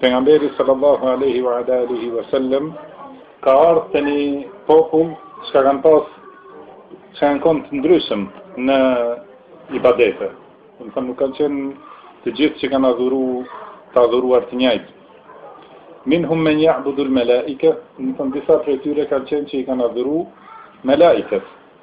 Pejgamberi sallallahu alaihi wa ala alihi wa sallam ka ardhur te një popull që kanë pas, që kanë kon të ndryshëm në ibadete. Domethënë nuk kanë qenë të gjithë që kanë adhuru të adhuruar të njëjtë. Minhum men ya'budu al-malaika, domethënë disa prej tyre kanë qenë që i kanë adhuru melaikat.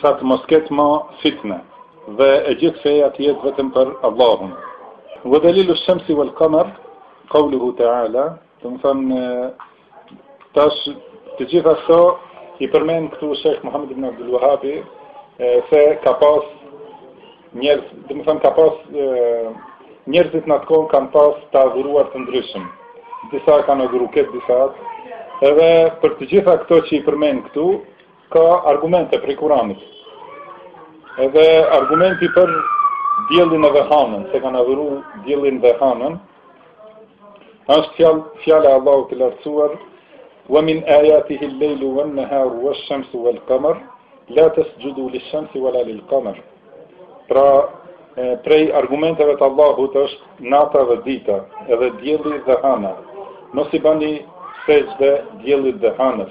Sa të mos ketë ma fitne. Dhe e gjithë feja të jetë vetëm për Allahun. Wa dalilu shamsi wal qamar qawluhu ta'ala, domethënë tash të gjitha këto i përmend këtu Sheikh Muhammed ibn Abdul Wahhabi, se ka pas njerëz, domethënë ka pas njerëzit në atë kohë kanë pas të adhuruar të ndryshëm. Disa kanë adhuru këtë, disa atë. Edhe për të gjitha këto që i përmend këtu, Ka argumente prej Kuranit. Edhe argumenti për diellin edhe hanën, se kanë adhuru diellin dhe hanën, është fjala, fjala e Allahut të lartësuar, wa min ajatihi lejlu wan-neharu wa shemsu wal kamer, la tesxhudu li shemsi wa la lil kamer. Pra, e, prej argumenteve të Allahut është nata dhe dita, edhe dielli dhe hana. Mos i bani sexhde diellit dhe hanës.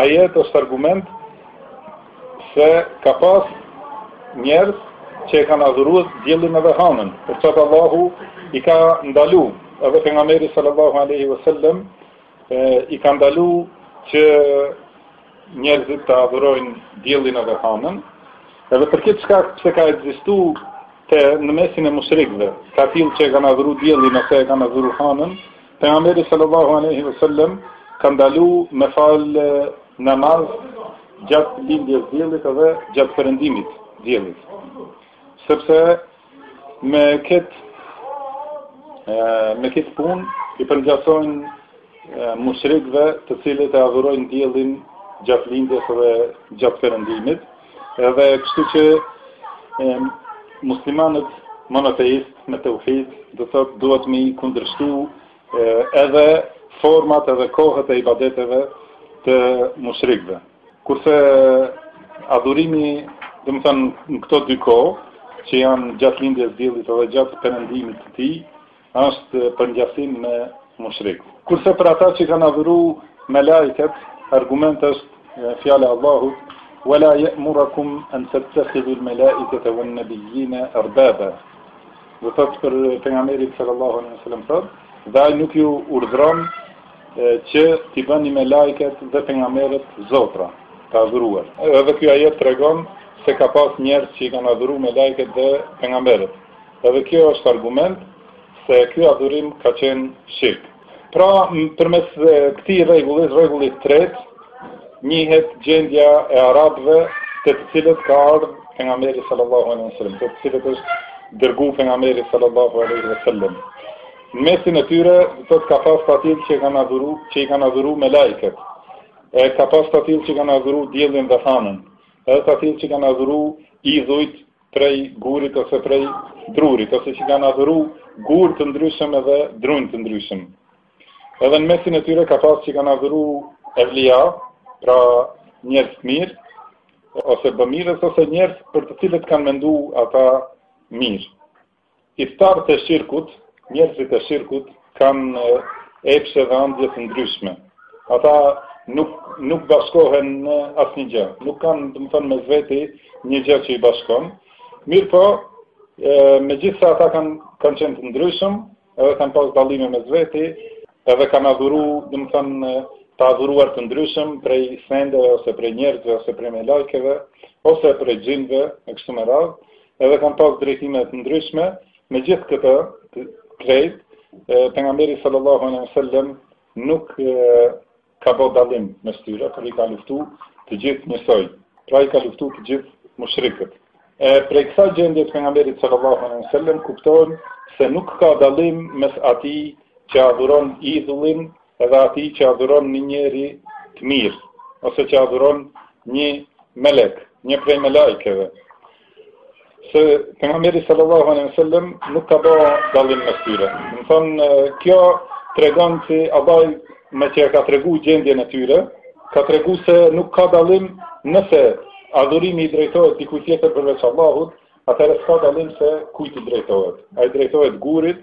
Ajet është argument se ka pas njerëz që e kanë adhuru diellin edhe hanën, për qatë Allahu i ka ndalu, edhe pejgamberi sallallahu alaihi wasallam i ka ndalu që njerëzit ta adhurojnë diellin edhe hanën, edhe për këtë çka pse ka ekzistu te në mesin e mushrikëve ka të tillë që e kanë adhuru diellin ose e kanë adhuru hanën, Pejgamberi sallallahu alejhi ve sellem ka ndalu me fal namaz gjatë lindjes diellit dhe gjatë perëndimit diellit. Sepse me këtë me këtë punë i përngjasojnë mushrikëve të cilët e adhurojnë diellin gjatë lindjes dhe gjatë perëndimit. Edhe kështu që e, muslimanët monoteistë me teuhid, do të thotë, duhet me i kundërshtu edhe format edhe kohët e ibadeteve të mushrikëve. Kurse adhurimi, domethënë, në këto dy kohë, që janë gjatë lindjes diellit edhe gjatë perëndimit të tij, Është përngjasim me mushrikë. Kurse për ata që kanë adhuru melaiket, argument është fjala e Allahut, "Wa la ya'murakum an tattakhidhu al-mala'ikata wan-nabiyyina arbaba." Do të thotë për pejgamberin sallallahu alaihi wasallam thotë, dhe ai nuk ju urdhëron që t'i bëni melaiket dhe pejgamberët zotra, të adhuruar. Edhe ky ajet tregon se ka pas njerëz që i kanë adhuru melaiket dhe pejgamberët. Edhe kjo është argument se ky adhurim ka qenë shirk. Pra, përmes këtij rregulli, rregullit të tretë, njihet gjendja e arabëve te të cilët ka ardhur pejgamberi sallallahu alaihi wasallam, te të cilët është dërgu pejgamberi sallallahu alaihi wasallam. Në mesin e tyre do të ka pas të atillë që kanë adhuru, që i kanë adhuru melaiket. E ka pas të atillë që kanë adhuru diellin dhe hanën, edhe të atillë që kanë adhuru idhujt prej gurit ose prej drurit, ose që kanë adhuru gur të ndryshëm edhe drunj të ndryshëm. Edhe në mesin e tyre ka pas që kanë adhuru evlija, pra njerëz të mirë, ose bamirës, ose njerëz për të cilët kanë mendu ata mirë. Ithtarët e shirkut, njerëzit e shirkut kanë epshe dhe andje të ndryshme. Ata nuk nuk bashkohen në asnjë gjë. Nuk kanë, domethënë, mes veti një gjë që i bashkon. Mirëpo, megjithëse ata kanë kanë qenë të ndryshëm, edhe kanë pas dallime mes veti, edhe kanë adhuru, domethënë, të adhuruar të ndryshëm prej sendeve, ose prej njerëzve, ose prej melaikeve, ose prej xhinve, e kështu me radhë, edhe kanë pas drejtime të ndryshme, me gjithë këto krejt, pejgamberi sallallahu alejhi ue sellem, nuk Ka bo dallim mes tyre por i ka luftu të gjithë njësoj, pra i ka luftu të gjithë mushrikët. E prej kësaj gjendje të Pejgamberit sallallahu alejhi ue sellem kuptojmë se nuk ka dallim mes atij që adhuron idhullin dhe atij që adhuron një njeri të mirë ose që adhuron një melek, një prej melaikeve. Se pejgamberi sallallahu alejhi ue sellem nuk ka ba dallim mes tyre. Domethënë, kjo tregon që andaj meqë e ka tregu gjendjen e tyre, ka tregu se nuk ka dallim nëse adhurimi i drejtohet dikujt tjetër përveç Allahut, atëherë s'ka dalim se kujt i drejtohet. A i drejtohet gurit,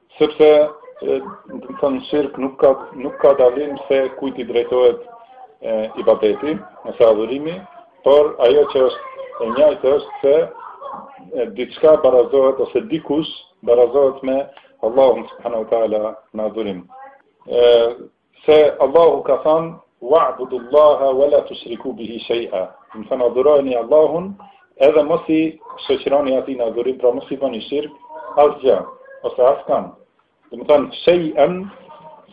Sepse, domethënë shirk, nuk ka, nuk ka dallim se kujt i drejtohet e, ibadeti, ose adhurimi, por ajo që është e njëjtë është se e, diçka barazohet ose dikush barazohet me Allahun subhanahu wa taala në adhurim. Se Allahu ka thënë, "Wa'budu Allaha wa la tushriku bihi shay'a." Domethënë adhurojeni Allahun edhe mos i shoqëroni atij në adhurim, pra mos i bëni shirk asgjë ose askënd. Domethënë shay'an,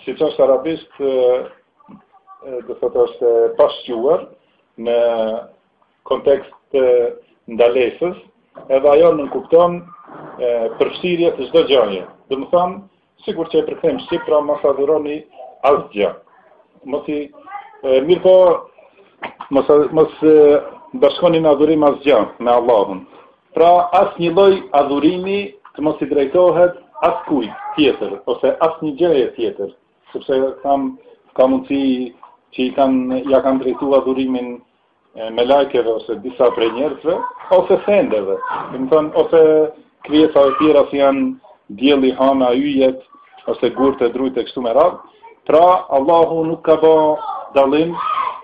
siç është arabisht do të thotë është e pashquar në kontekst të ndalesës, edhe ajo nënkupton përfshirje të çdo gjëje. Domethënë, sikur që e përkthejmë shqip, pra mos adhuroni asgjë. Mos i, mirëpo, mos, mos bashkoni në adhurim asgjë me Allahun. Pra asnjë lloj adhurimi të mos i drejtohet askujt tjetër, ose asnjë gjëje tjetër, sepse thamë, ka mundësi që i kanë, ia kanë drejtu adhurimin melaikeve ose disa prej njerëzve, ose sendeve, domethënë, ose krijesave tjera si janë dielli, hana, yjet, ose gurët e drujt e kështu me radhë, pra Allahu nuk ka ba dallim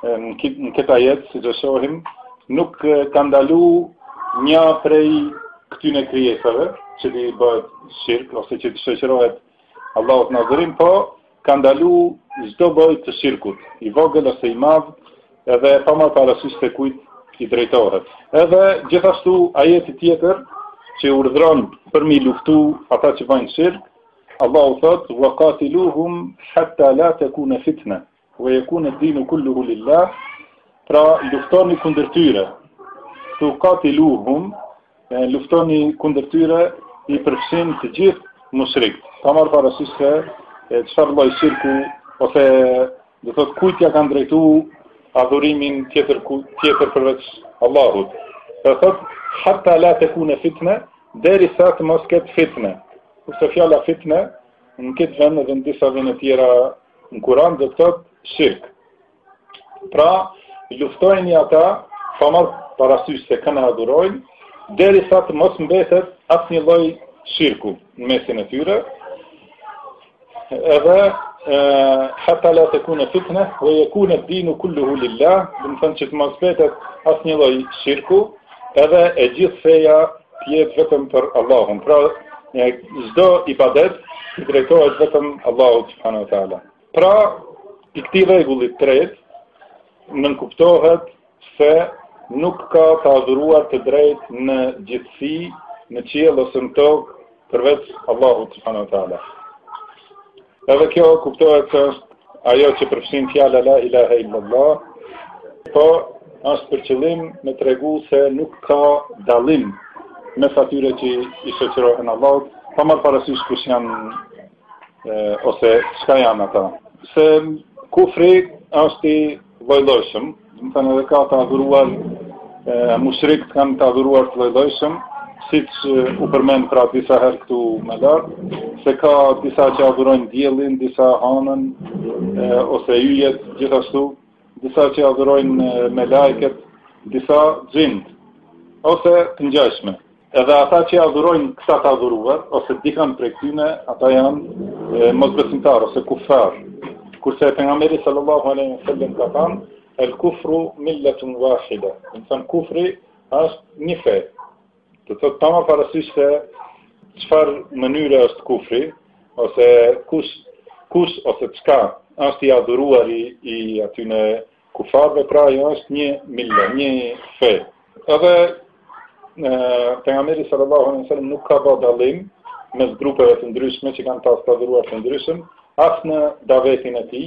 në këtë ajet, siç e shohim, nuk ka ndalu një prej këtyne krijesave, që t'i bëhet shirk, ose që t'i shoqërohet Allahut në adhurim, po Ka ndalu çdo lloj të shirkut, i vogël ose i madh, edhe pa marrë parasysh se kujt i drejtohet. Edhe gjithashtu ajeti tjetër që urdhëron për me i luftu ata që bëjnë shirk, Allahu thotë: "Wa qatiluhum hatta la takuna fitna wa yakuna ad-din kulluhu lillah." Pra, luftoni kundër tyre. Tu qatiluhum, Luftoni kundër tyre, i përfshin të gjithë mushrikët, pa marrë parasysh se çfarë lloj shirku ose do thotë kujt ia kanë drejtuar adhurimin tjetër kujt tjetër përveç Allahut. Thotë hatta la takuna fitna derisa të mos ketë fitne. Kurse fjala fitne në këtë vend edhe në disa vende tjera në Kur'an do të thotë shirk. Pra, luftojini ata, pa marrë parasysh se kënë e adhurojnë, derisa të mos mbetet asnjë lloj shirku në mesin e tyre, edhe hatta la tekune fitne, we jekune dinu kulluhu lillah, domethënë që të mos mbetet asnjë lloj shirku, edhe e gjithë feja të jetë vetëm për Allahun. Pra, çdo ibadet t'i drejtohet vetëm Allahut, subhanahu wa ta'ala. Pra, i këtij rregullit të tretë, nënkuptohet se nuk ka të adhuruar të drejtë në gjithësi në qiell ose në tokë përveç Allahut subhanahu wa taala. Edhe kjo kuptohet se është ajo që përfshin fjala la ilaha illallah, po është për qëllim me tregu se nuk ka dallim mes atyre që i shoqërohen Allahut, pa marrë parasysh kush janë ose çka janë ata. Se kufri është i llojllojshëm, domethënë edhe ka të adhuruar mushrikët kanë të adhuruar të llojllojshëm, siç u përmend pra disa herë këtu më lart, se ka disa që adhurojnë diellin, disa hanën ose yjet gjithashtu. Disa që adhurojnë melajket, disa xhinët, ose të ngjashme. Edhe ata që adhurojnë këta të adhuruar, ose dikën prej këtyne, ata janë mosbesimtarë, ose kufar. Kurse pejgamberi sallallahu aleyhi wa sallam ka thanë, el kufru milletun wahida. Domethënë kufri është një fe. Do të thotë pa marrë parasysh se çfarë mënyre është kufri, ose kush, kush ose çka është i adhuruari i atyne kufarve, pra ajo është një milet, një fe. Edhe pejgamberi sallallahu alaihi wasallam nuk ka bërë dallim mes grupeve të ndryshme që kanë pas të adhuruar të ndryshëm, as në davetin e tij,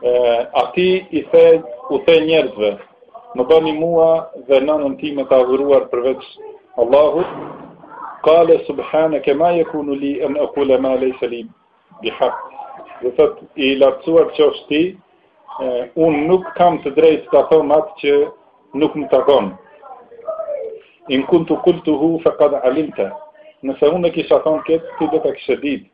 A ti i the, u the njerëzve, më bëni mua dhe nënën time të adhuruar përveç Allahut, kale subhaneke ma jekunu li en ekule ma lejse li bihak. Do të thotë, i lartësuar qofsh ti, unë nuk kam të drejtë ta thom atë që nuk më takon. In kuntu kultuhu fekad alimte. Nëse unë e kisha thonë këtë, ti do ta kishe ditë.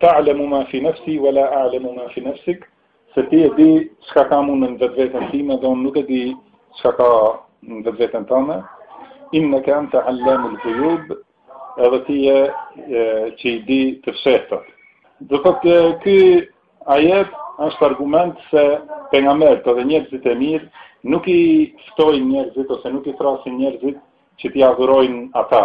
Ta'lamu ma fi nafsi wa la a'lamu ma fi nafsik, se ti e di çka kam unë në vetveten time dhe unë nuk e di çka ka në vetveten tënde. Innaka anta allamul ghuyub, edhe ti je që i di të fshehtat. Do thotë ky ajet është argument se pejgamberët edhe njerëzit e mirë nuk i ftojnë njerëzit ose nuk i thrasin njerëzit që t'i adhurojnë ata.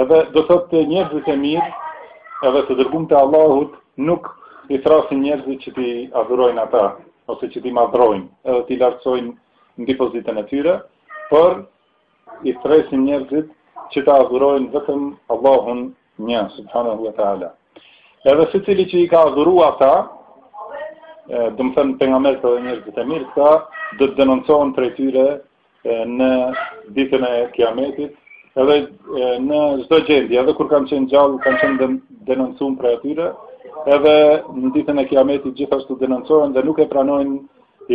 Edhe do të thotë njerëzit e mirë, edhe të dërgumit e Allahut, nuk i thrasin njerëzit që t'i adhurojnë ata, ose që t'i madhërojnë, edhe t'i lartësojnë mbi pozitën e tyre, por i thrasin njerëzit që ta adhurojnë vetëm Allahun një, subhanahu wa ta'ala. Edhe secili që i ka adhuru ata, domethënë pejgamberët edhe njerëzit e mirë, këta do të denoncohen prej tyre në ditën e kiametit, edhe në çdo gjendje, edhe kur kanë qenë gjallë, kanë qenë denoncu prej atyre, edhe në ditën e kiametit gjithashtu denoncohen dhe nuk e pranojnë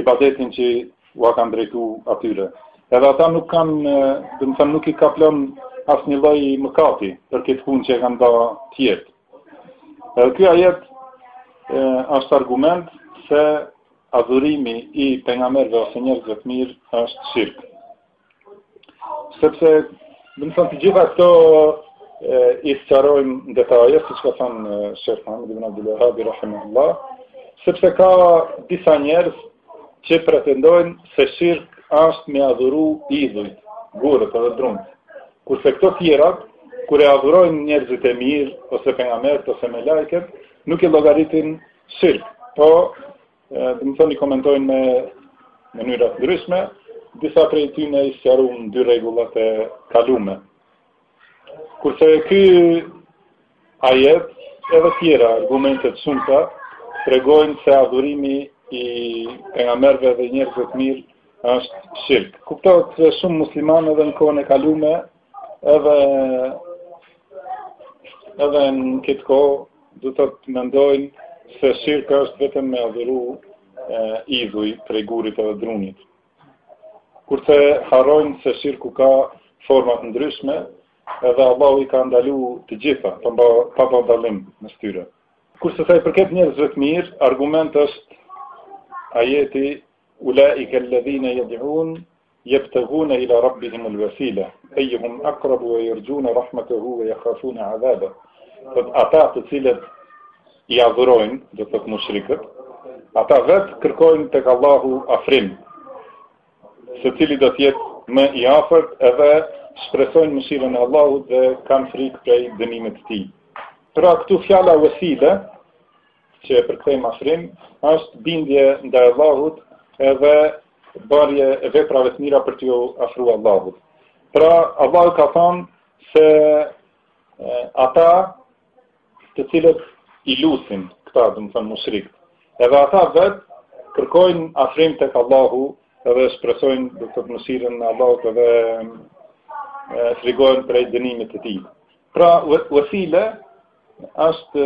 ibadetin që ua kanë drejtu atyre. Edhe ata nuk kanë, domethënë, nuk i kaplon asnjë lloj mëkati për këtë punë që e kanë ba tjerët. Edhe ky ajet është argument se Adhurimi i pejgamberëve ose njerëzve të mirë është shirk. Sepse, domethënë të gjitha këto i sqarojmë në detaje, siç ka thënë Sheikh Muhammad ibn Abdul Wahhab rahimahullah, sepse ka disa njerëz që pretendojnë se shirk është me adhuru idhujt, gurët edhe drunët. Kurse këto tjerat, kur e adhurojnë njerëzit e mirë, ose pejgamberët, ose melajket, nuk i llogaritin Shirk, po, domethënë i komentojnë me mënyra të ndryshme, disa prej tyne i sqarum në dy regullat e kalume. Kurse ky ajet, edhe tjera, argumentet shumta, tregojnë se adhurimi i pejgamberëve dhe njerëzve të mirë është shirk. Kuptohet se shumë muslimanë edhe në kohën e kalume, Edhe edhe në këtë kohë do të thotë mendojnë se shirk është vetëm me adhuru e, idhuj prej gurit edhe drunit. Kurse harrojnë se shirku ka forma të ndryshme, edhe Allahu i ka ndalu të gjitha, pa ba, pa ba dallim mes tyre. Kurse sa i përket njerëzve të mirë, argument është ajeti ulaikelledhine jed'une Jebtegune ila Rabbihimul vesile, ejjuhum akrabu ve jerxhune rahmetehu ve jehafune adhabe. Do të thotë ata të cilët i adhurojnë, do të thotë mushrikët, ata vetë kërkojnë tek Allahu afrim, se cili do të jetë më i afërt edhe shpresojnë mëshirën e Allahut dhe kanë frikë prej dënimit të tij. Pra këtu fjala vesile që e përkthejmë afrim, është bindje ndaj Allahut edhe bamje e veprave të mira për t'ju afru Allahut. Pra, Allahu ka thanë se e, ata të cilët i lutin, këta domethënë mushrikët, edhe ata vetë kërkojnë afrim tek Allahu edhe shpresojnë do të thotë mëshirën e Allahut edhe frigohen prej dënimit të tij. Pra, vesile është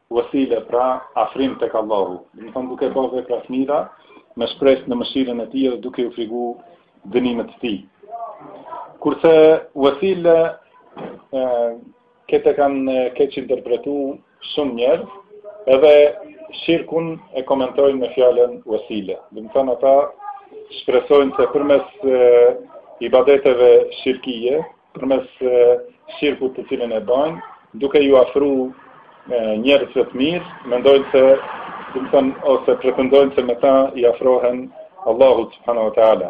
Vesile, pra, afrim tek Allahu, domethënë duke bë vepra të mira, me shpresë në mëshirën e Tij dhe duke u frigu dënimit të Tij. Kurse vesile këtë e kanë keqinterpretu shumë njerëz, edhe shirkun e komentojnë me fjalën vesile. Domethënë ata shpresojnë se përmes ibadeteve shirkie, përmes shirkut të cilin e bajnë, duke ju afru njerëzve të mirë, mendojnë se, domethënë, ose pretendojnë se me ta i afrohen Allahut subhanahu wa ta'ala.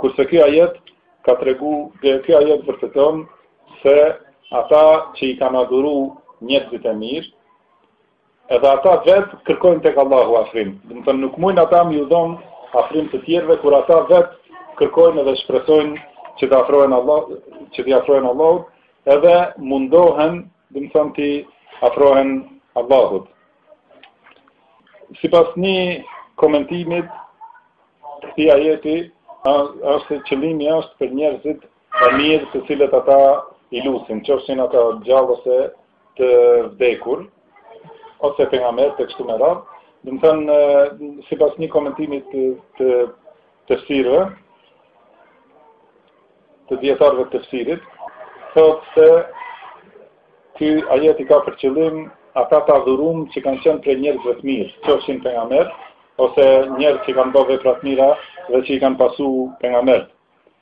Kurse kjo ajet ka tregu, kjo ajet vërteton se ata që i kanë adhuru njerëzit e mirë, Edhe ata vetë kërkojnë tek Allahu afrim. Domethënë nuk mujnë ata me ju dhon afrim të tjerëve kur ata vetë kërkojnë edhe shpresojnë që të afrohen Allah, që t'i afrohen Allahut, edhe mundohen, domethënë t'i afrohen Allahut. Sipas një komentimit të këtij ajeti, është qëllimi është për njerëzit E mirë të cilët ata i lusin, qofshin ata gjallë ose të vdekur, ose pejgamberë e kështu me radhë, domethënë, sipas një komentimit të, të, tefsirëve, të dijetarëve të tefsirit, thotë se ky ajet i ka për qëllim ata të adhurun që kanë qenë prej njerëzve të mirë, qofshin pejgamberë, ose njerëz që kanë bo vepra të mira dhe që i kanë pasu pejgamberët.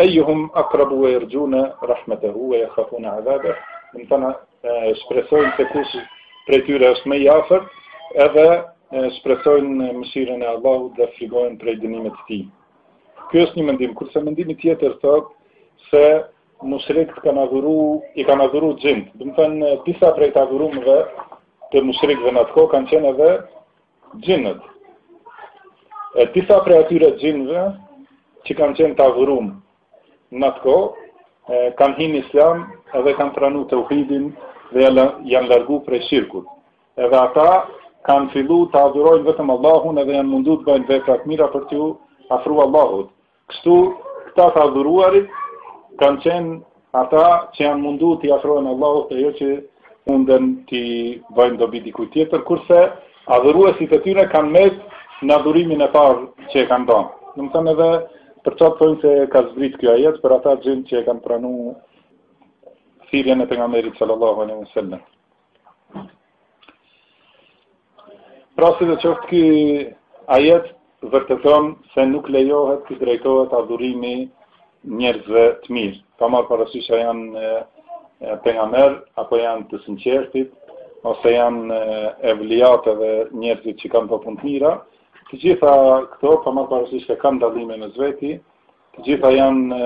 Ejuhum akrabu ue jerxhune rahmetehu ue jehafune adhabeh, domethënë, shpresojnë se kush prej tyre është më i afër, edhe shpresojnë mëshirën e Allahut dhe frikohen prej dënimit të tij. Ky është një mendim, kurse mendimi tjetër thotë se mushrikët kanë adhuru, i kanë adhuru xhint. Do të thënë disa prej të adhurunve të mushrikëve në atë kohë kanë qenë edhe Xhinët. E disa prej atyre xhinëve që kanë qenë të adhurun në atë kohë, kanë hi në islam edhe kanë pranu teuhidin dhe janë largu prej shirkut. Edhe ata kanë fillu të adhurojnë vetëm Allahun edhe janë mundu të bëjnë vepra të mira për t'ju afru Allahut. Kështu, këta të adhuruarit kanë qenë ata që janë mundu t'i afrohen Allahut e jo që munden t'i bëjnë dobi dikujt tjetër, kurse adhuruesit e tyre kanë met në adhurimin e parë që e kanë dhënë. Domethënë edhe për ata thonë se ka zbrit kjo ajet, për ata xhinë që e kanë pranu thirrjen e pejgamberit sallallahu alaihi wasallam. Pra sidoqoftë ky ajet vërteton se nuk lejohet të u drejtohet adhurimi njerëzve të mirë. Pa marrë parasysh a janë pejgamberë, apo janë të sinqertit, ose janë evliatë dhe njerëzit që kanë bo punë të mira. Të gjitha këto, pa marrë parasysh a kanë dallime mes veti, të gjitha janë...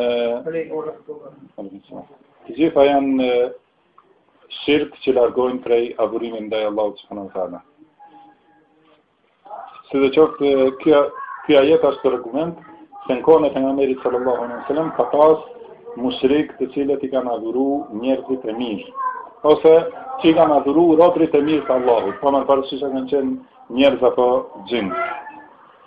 Të gjitha janë Shirk që largojnë prej adhurimit ndaj Allahut subhanahu wa taala. Sidoqoftë, ky ajet asht argument se në kohën e pejgamberit sallallahu alaihi wasallam ka pas mushrik të cilët i kanë adhuru njerëzit e mirë ose që i kanë adhuru robtë e mirë të Allahut, pa marrë parasysh a kanë qenë njerëz apo xhin.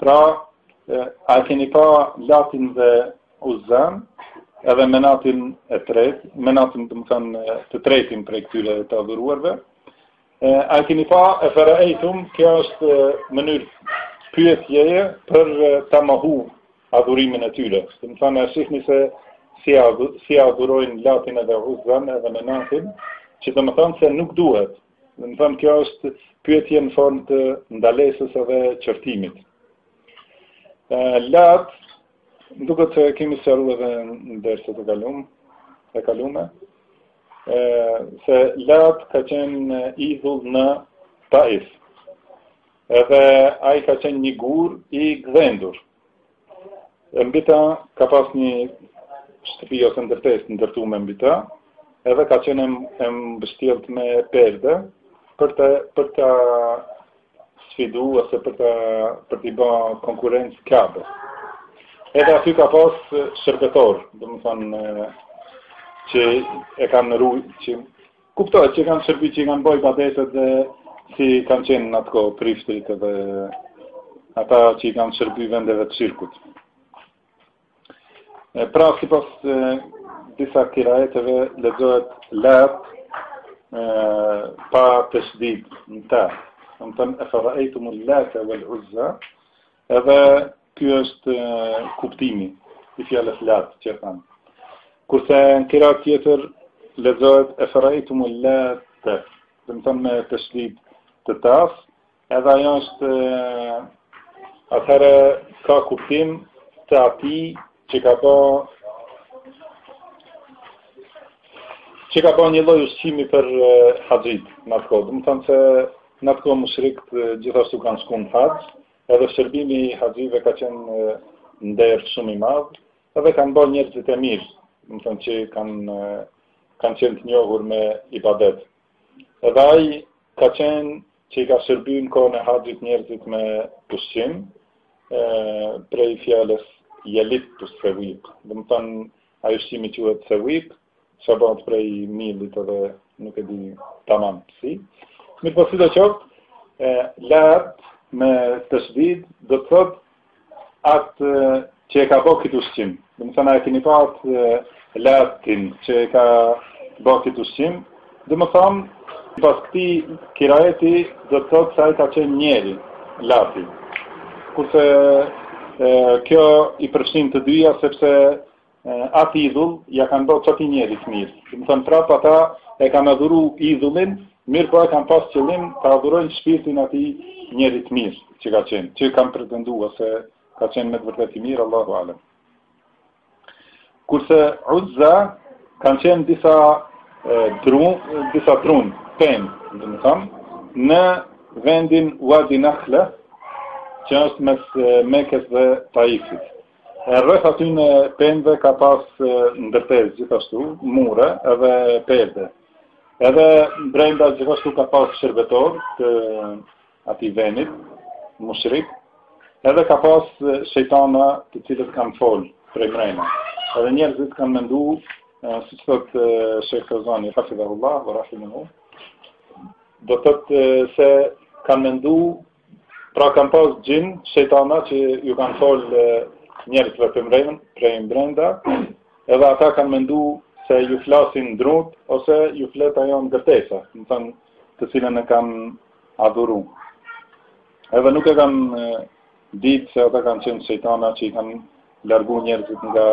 Pra, a e keni pa Latin dhe Uzanë, edhe Menatin e tretë, Menatin domethënë të tretin prej këtyre të adhuruarve, a e keni pa efereejtum, kjo është mënyrë pyetjeje për ta mohu adhurimin e tyre. Domethënë, a e shihni se si, adhu, si adhurojnë Latin edhe Uzanë edhe Menatin, që domethënë se nuk duhet, Domethënë, kjo është pyetje në formë të ndalesës edhe qërtimit. Lat, duket e kemi sqaru edhe në derset e kalum, e kalume, e, se Lat ka qenë idhull në Taif, edhe ai ka qenë një gur i gdhendur, E mbi ta ka pas një shtëpi ose ndërtesë të ndërtume mbi ta, edhe ka qenë e mbështjellë me perde për të për ta sfidu ose për të për t'i ba konkurrencë Qabes. Edhe aty ka pas shërbëtorë, domethënë që e kanë rujt që Kuptohet që kanë shërbit që i kanë bo ibadetet dhe si kanë qenë në atë kohë priftërit dhe ata që i kanë shërbi vendeve të shirkut. E pra, sipas e, disa kiraeteve, lexohet Lat e, pa teshdid në ta. Domethënë eferaejtumul-late vel-uzza, Edhe ky është kuptimi i fjalës lat që thamë. Kurse në kiraet tjetër, lexohet eferaejtumul-latte, domethënë me teshdid te ta, edhe ajo është atëherë ka kuptim të atij që ka bo që ka bo një lloj ushqimi për haxhitë në atë kohë. Domethënë se Në atë kohë mushrikët gjithashtu kanë shku në haxh, edhe shërbimi i haxhive ka qenë nder shumë i madh, edhe kanë bërë njerëzit e mirë, domethënë që kanë kanë qenë të njohur me ibadet. Edhe ai ka qenë që i ka shërby në kohën e haxhit njerëzit me ushqim, prej fjalës jeluttu sevik. Domethënë, ai ushqimi quhet sevik, që bëhet prej millit edhe nuk e di tamam si. Mirëpo sido qoftë, el-Lat me teshdid do të thotë atë që e ka bërë këtë ushqim. Domethënë a e keni pa atë Latin që e ka bërë këtë ushqim. Domethënë pas këtij kiraeti do të thotë se ai ka qenë njeri Lati. Kurse e, kjo i përfshin të dyja sepse atë idhull, ia kanë bërë qatij njeri të mirë. Domethënë prapë ata e kanë adhuru idhullin, mirëpo e kanë pas qëllim ta adhurojnë shpirtin e atij njeri të mirë që ka qenë, që kanë pretendu ose ka qenë me të vërtetë i mirë, Allahu Alem. Kurse Uzza kanë qenë disa drun, disa drun, pemë, domethënë, në vendin Wadi Nakhla, që është mes Mekës dhe Taifit. E rreth atyne pemve ka pas ndërtesa gjithashtu, mure edhe perde. Edhe brenda gjithashtu ka pas shërbëtorë të atij venit, mushrik, edhe ka pas shejtana të cilët kanë folë prej mrena. Edhe njerëzit kanë mendu, siç thotë Shejh Fozani, hafidhahullah ve rahimehu, do të thotë se kanë mendu Pra kanë pas xhin, shejtana që ju kanë fol njerëzve prej mbrenda, prej mbrenda, edhe ata kanë mendu se ju flasin drutë ose ju flet ajo ndërtesa, domethënë të cilën e kanë adhuru. Edhe nuk e kanë ditë se ata kanë qenë shejtana që i kanë largu njerëzit nga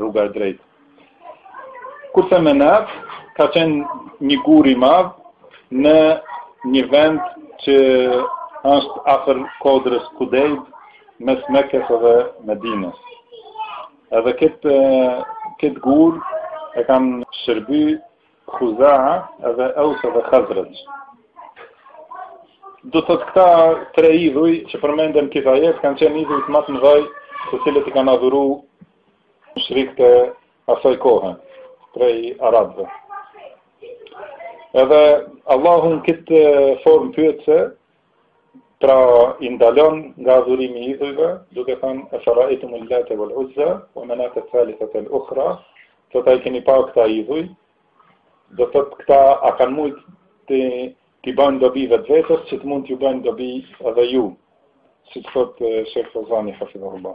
rruga e drejtë. Kurse Menat, ka qenë një gur i madh në një vend që është afër kodrës Kudejd mes Mekës edhe Medinës. Edhe këtë, këtë gur e kanë shërby Huzaa dhe Eus dhe Hazrexh. Do të thotë këta tre idhuj që përmenden n'kët ajet kanë qenë idhujt ma të mëdhaj të cilët i kanë adhuru mushrikët asoj kohe prej arabëve. Edhe Allahu në këtë formë pyetëse Pra i ndalon nga adhurimi i idhujve, duke thënë efera'ejtumul-late vel-uzza, ve menateth-thalithetel-uhra, thotë a i keni pa këta idhuj, do të thotë këta a kanë mujtë t'i bajnë dobi vetvetes, që të mund t'ju bajnë dobi edhe ju, siç thotë Shejh Fozani, hafidhahullah.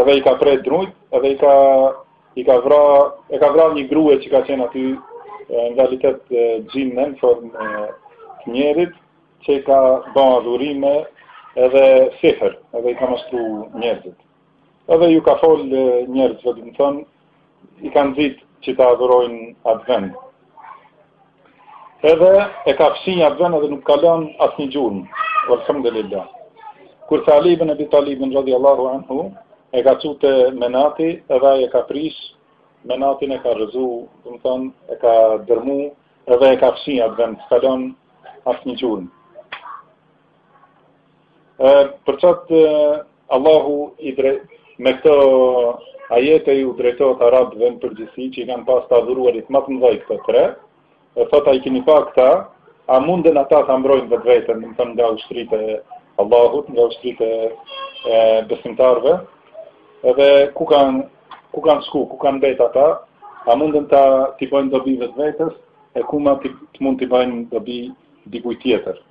edhe i ka pre drujt, edhe i ka, i ka vra, e ka vra një grue që ka qenë aty në realitet xhin në formë të njerit, që i ka ba adhurime edhe sihër, edhe i ka mashtru njerëzit. Edhe ju ka fol njerëzve, domethënë, i kanë nxitë që ta adhurojnë atë vend. Edhe e ka fshi atë vend edhe nuk ka lanë asnjë gjurmë. Velhamdulilah. Kurse Ali ibn Abi Talibin radijallahu anhu e ka çu te Menati edhe ai e ka prish Menatin e ka rrëzu, domethanë e ka dërmu edhe e ka fshi atë vend, s'ka lanë asnjë gjurmë. Për qat Allahu i drejt, me këto ajete iu drejtohet arabëve në përgjithësi që i kanë pas të adhuruarit ma të mëdhej këta tre, e thotë a i kini pa këta, a munden ata ta mbrojnë vetveten, domethënë nga ushtritë e Allahut, nga ushtritë e besimtarëve, edhe ku kanë ku kanë shku, ku kanë mbet ata, a munden t'i bajnë dobi vetvetes, e ku ma të mund t'i bajnë dobi dikujt tjetër.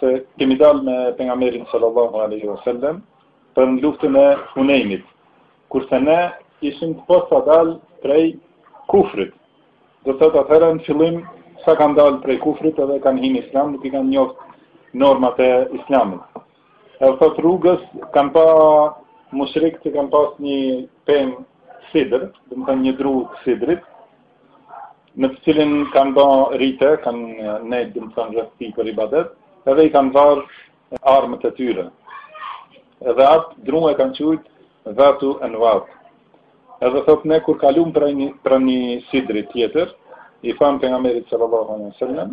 Se kemi dalë me pejgamberin sallallahu aleyhi wa sallam për në luftën e Hunejnit, kurse ne ishim të posa dalë prej kufrit. Domethënë atëherë në fillim, sa kanë dalë prej kufrit edhe kanë hi në islam, nuk i kanë njoftë normat e islamit. Edhe thotë rrugës, kanë pa mushrikë që kanë pas një pemë sidër, domethënë një dru sidrit, në të cilin kanë ba rite, kanë nejtë domethënë rreth tij për ibadet, edhe i kanë varë armët e tyre. Edhe atë dru e kanë qujtë dhatu envat. Edhe thot ne kur kalum pranë një, pranë një sidri tjetër, i thamë pejgamberit sallallahu alejhi ve sellem,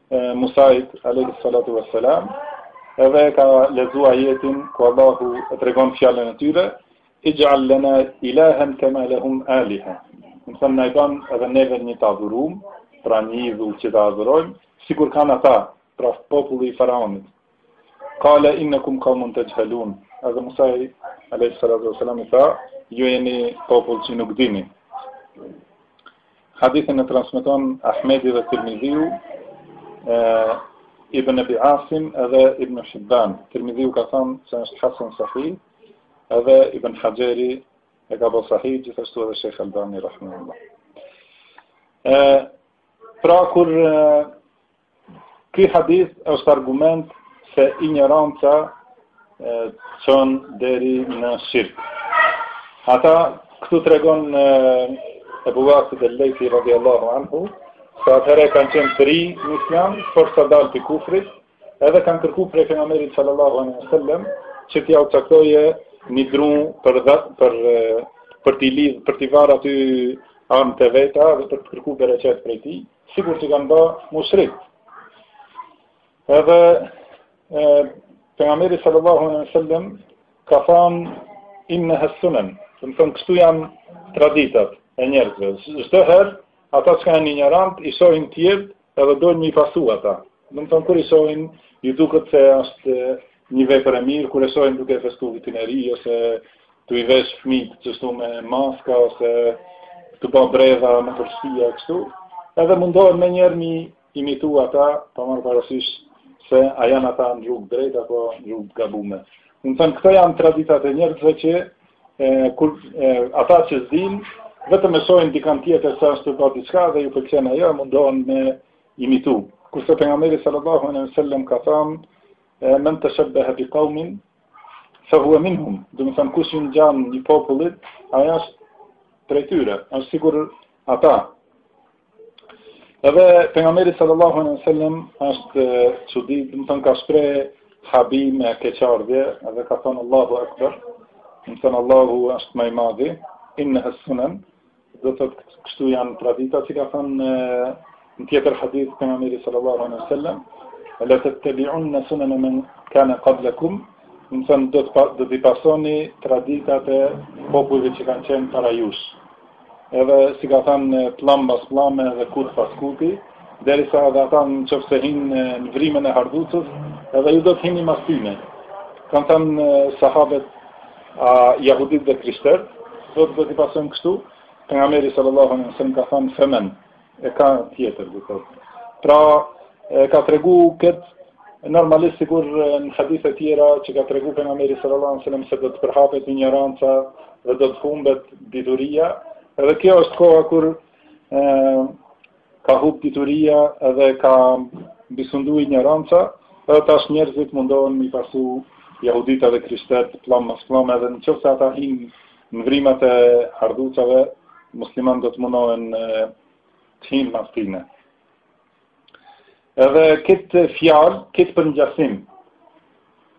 Musait alayhi salatu wassalam edhe ka lexuar ajetin ku Allahu e tregon fjalën e tyre ij'al lana ilahan kama lahum aliha domethënë na i bën edhe neve një të adhurum pra një idhull që ta adhurojmë sikur kanë ata pra populli i faraonit Kale innekum kaumun texhhelun. Edhe Musaj, alejhi salatu ve salam, i tha, ju jeni popull që nuk dini. Hadithin e transmiton Ahmedi dhe Tirmidhiu, Ibn Abi Asim edhe Ibn Hibban. Tirmidhiu ka thënë se është Hasan Sahih, edhe Ibn Haxheri e ka bërë Sahih, gjithashtu edhe Sheikh Albani rahimahullah. Ë pra kur Ky hadith është argument se injoranca çon deri në shirk. Ata këtu tregon Ebu Vakid el-Lejthi radiallahu anhu, se atëhere kanë qenë të ri në islam, porsa dalë prej kufrit, edhe kanë kërku prej pejgamberit sallallahu alejhi ve sellem, që t'jau caktoje një dru për, dhe, për, për t'i lidhë, për t'i varë aty armët e veta, dhe për të kërku bereqet prej tij, sikur që kanë bë mushrikët. Edhe e, pejgamberi sallallahu alejhi ve sellem ka thënë inneha sunen, domethënë këto janë traditat e njerëzve. Çdo herë ata që janë injorantë i shohin të tjerët edhe dojnë mi pasu ata. Domethënë kur i shohin ju duket se është një vepër e mirë kur e shohin duke festuar vitin e ri ose tu i vesh fëmit qështu me maska ose tu ba bredha nëpër shpia kështu, edhe mundohen menjëherë mi imitu ata, pa marrë parasysh se a janë ata në rrugë të drejtë apo në rrugë të gabume. Domethënë, këto janë traditat e njerëzve që e, kur, e, ata që s'dinë, vetëm e shojnë dikan tjetër se është tu ba diçka dhe ju pëlqen ajo e mundohen me imitu. Kurse pejgamberi sallallahu alejhi ve sellem ka thanë, men teshebbehe bi kaumin, Fa hua minhum, domethënë kush i ngjan një popullit, ai është prej tyre, është sikur ata. Edhe pejgamberi sallallahu alaihi wasallam, është çudi, domethënë ka shpre habi me keqardje, edhe ka thënë Allahu akbar, domethënë Allahu është ma i madhi, inneha sunen, Do të thotë kështu janë tradita që ka thënë në një tjetër hadith pejgamberi sallallahu alaihi wasallam, le tettebiunne sunene men kane qablekum, domethënë do t'i, do t'i pasoni traditat e popujve që kanë qenë para jush. Edhe si ka thënë pllam pas pllame dhe kut pas kuti, derisa edhe ata në qoftë se hijnë në vrimën e hardhucës, edhe ju do të hini mas tyne. Kanë thënë sahabet, A jahuditë dhe krishterët thotë do t'i pasojnë kështu? Pejgamberi sallallahu alaihi wasallam ka thënë femen, e kë tjetër, do thotë. Pra, e ka tregu këtë normalisht sikur në hadithe tjera që ka tregu pejgamberi sallallahu alaihi wasallam se do të përhapet injoranca dhe do të humbet dituria edhe kjo është koha kur e, Ka hup dituria edhe ka mbisundu injoranca, edhe tash njerëzit mundohen me i pasu jahuditë edhe krishterët pllam mas pllame edhe në qoftë se ata hijnë në vrimat e hardhucave muslimanët do të mundohen të hijnë mas tyne. Edhe këtë fjalë, këtë përngjasim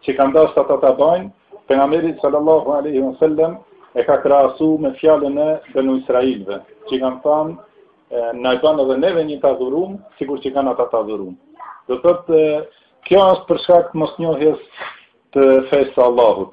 që kanë dasht ata ta bajnë, pejgamberi sallallahu alaihi wasallam e ka krahasu me fjalën e Benu Israilve, që kanë thënë na e ban edhe neve një të adhurum, sikur që kanë ata të adhurum. Do thotë kjo është për shkak të mosnjohjes të fesë së Allahut.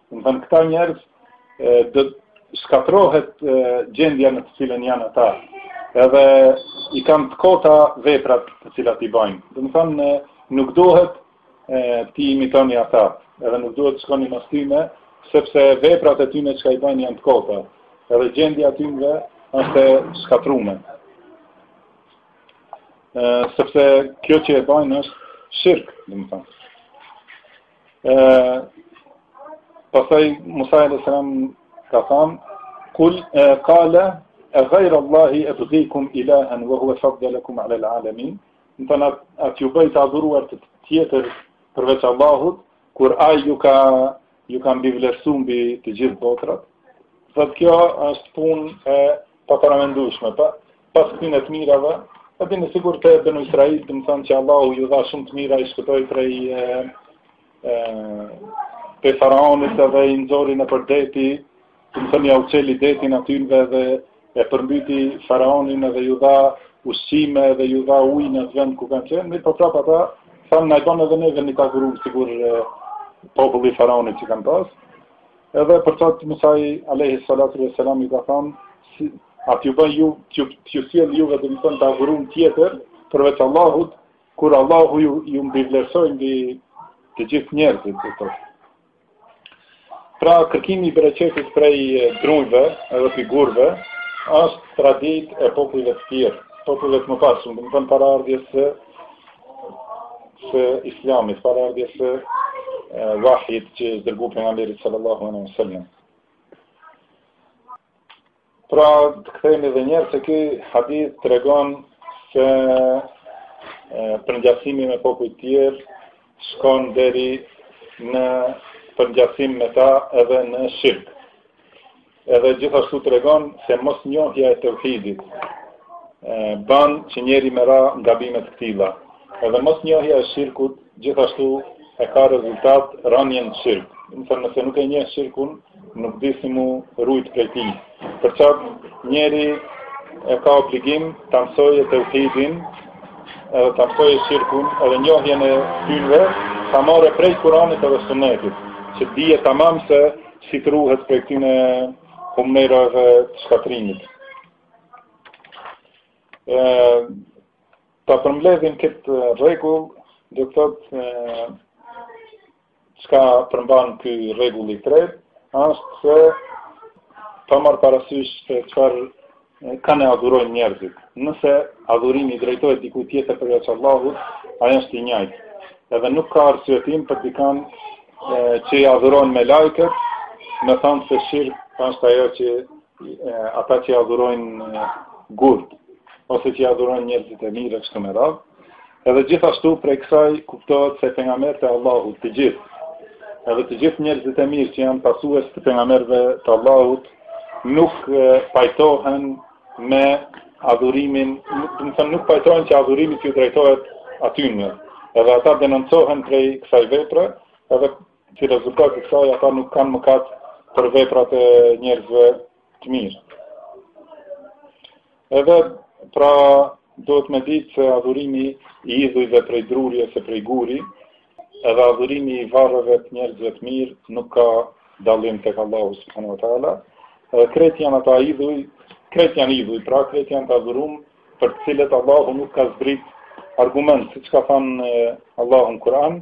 Domethënë, këta njerëz do shkatërrohet gjendja në të cilën janë ata, edhe i kanë të kota veprat të cilat i bajnë. Domethënë, nuk duhet t'i imitoni ata, edhe nuk duhet të shkoni mas tyne, sepse veprat e tyne çka i bajnë janë të kota, edhe gjendja tyne është e shkatrrume. Sepse kjo që e bajnë është shirk, domethënë. Pastaj Musa alejhi selam ka than, kul e kale e gajrë Allahi ebgikum ilahen ve huve faddalekum alel alemin, domethënë a t'ju bëj të adhuruar tjetër përveç Allahut, kur ai ju ka, ju ka mbi vlerësu mbi të gjitha botrat, dhe kjo është punë e paparamendushme, pa, Pas këtyre të mirave, e dini sikur te Benu Israil, domethënë që Allahu u dha shumë të mira, i shpëtoi prej e, e, prej faraonit dhe i nxori nëpër det, domethënë jau çeli detin atyne dhe e përmbyti faraonin edhe u dha ushqime edhe u dha ujë në atë vend ku kanë qenë, mirëpo prapë ata thanë na e bën edhe neve një adhurum sikur populli faraonit që kanë pas. Edhe për qat Musai alejhi salatu vesselam i ka thënë A t'ju bëj ju, t'ju, t'ju sjell juve domethënë të adhurum tjetër, përveç Allahut, kur Allahu ju, ju mbivlerësoi mbi të gjithë njerëzit e tokës. Pra, kërkimi i bereqetit prej drujve edhe i gurve, është traditë e popujve të tjerë, popujve të mëparshëm, domethënë para ardhjes se, se islamit, para ardhjes se vahjit që i është dërgu pejgamberit sallallahu alejhi ve selem. Pra, të kthehemi edhe njëherë se ky hadith tregon se përngjasimi me popuj të tjerë shkon deri në përngjasim me ta edhe në shirk. Edhe gjithashtu tregon se mosnjohja e teuhidit ban që njeri me ra n'gabime të këtilla. Edhe mosnjohja e shirkut gjithashtu e ka rezultat ranien n'shirk. Domethënë nëse nuk e njeh shirkun, Nuk di si mu rujt prej tij. Për qatë njeri e ka obligim ta mësoje teuhidin, edhe ta mësoje shirkun, edhe njohjen e tynve ta marrë prej kuranit edhe sunetit, që të dije tamam se si të ruhet prej këtyne humnerave të shkatrrimit. E, ta përmbledhim këtë rregull, do të thotë Çka përmban ky rregull i tretë është se pa marrë parasysh se çfarë kend e adhurojnë njerëzit. Nëse adhurimi i drejtohet dikujt tjetër përveç Allahut, ai është i njajtë. Edhe nuk ka arsyetim për dikan që i adhuron melaiket, me thanë se shirk është ajo që e, ata që i adhurojnë gurt, ose që i adhurojnë njerëzit e mirë, kështu me radhë. Edhe gjithashtu prej kësaj kuptohet se pejgamberët e Allahut të gjithë, edhe të gjithë njerëzit e mirë që janë pasues të pejgamberëve të Allahut, nuk pajtohen me adhurimin, domethënë nuk pajtohen që adhurimi t'ju drejtohet atyne. Edhe ata denoncohen prej kësaj vepre, edhe si rezultat i kësaj ata nuk kanë mëkat për veprat e njerëzve të mirë. Edhe pra duhet me dit se adhurimi i idhujve prej druri ose prej guri, edhe adhurimi i varreve të njerëzve të mirë nuk ka dallim tek Allahu subhanahu wa ta'ala, edhe krejt janë ata idhuj, krejt janë idhuj, pra krejt janë të adhurum për të cilët Allahu nuk ka zbrit argument, siç ka thanë Allahu në Kur'an,